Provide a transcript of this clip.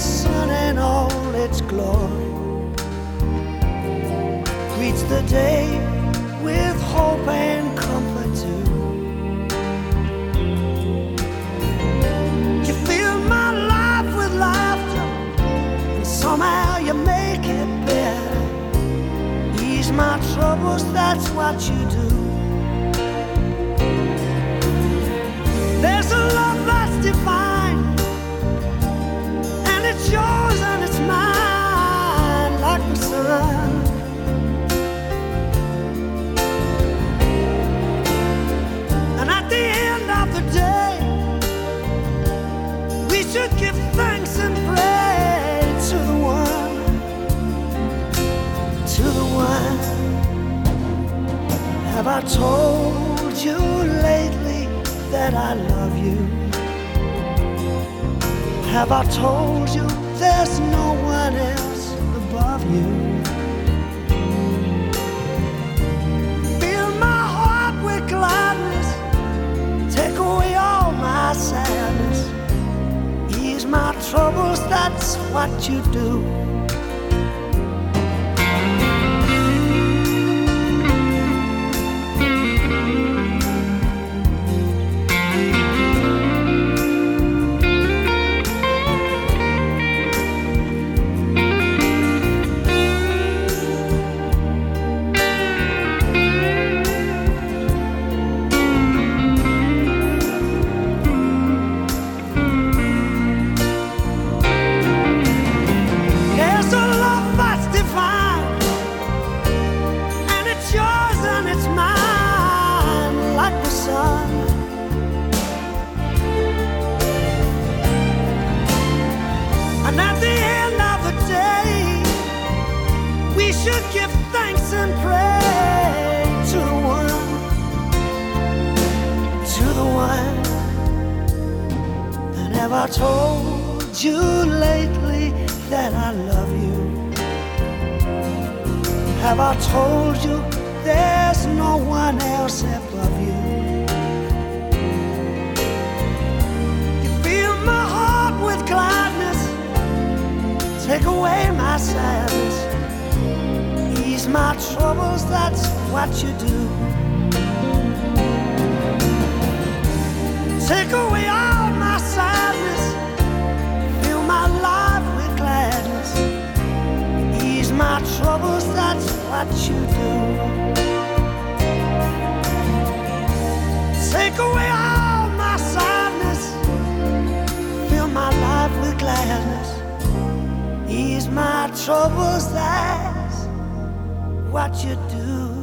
sun and all its glory greets the day with hope and comfort too. You fill my life with laughter, and somehow you make it better. Ease my troubles, that's what you do. Should give thanks and pray to the one, to the one. Have I told you lately that I love you? Have I told you there's no one else that's what you do. Should give thanks and pray to the one, to the one. Have I told you lately that I love you? Have I told you there's no one else above you? You fill my heart with gladness, take away my sadness, ease my troubles, that's what you do. Take away all my sadness, fill my life with gladness, ease my troubles, that's what you do. Take away all my sadness, fill my life with gladness, ease my troubles, that's what you do.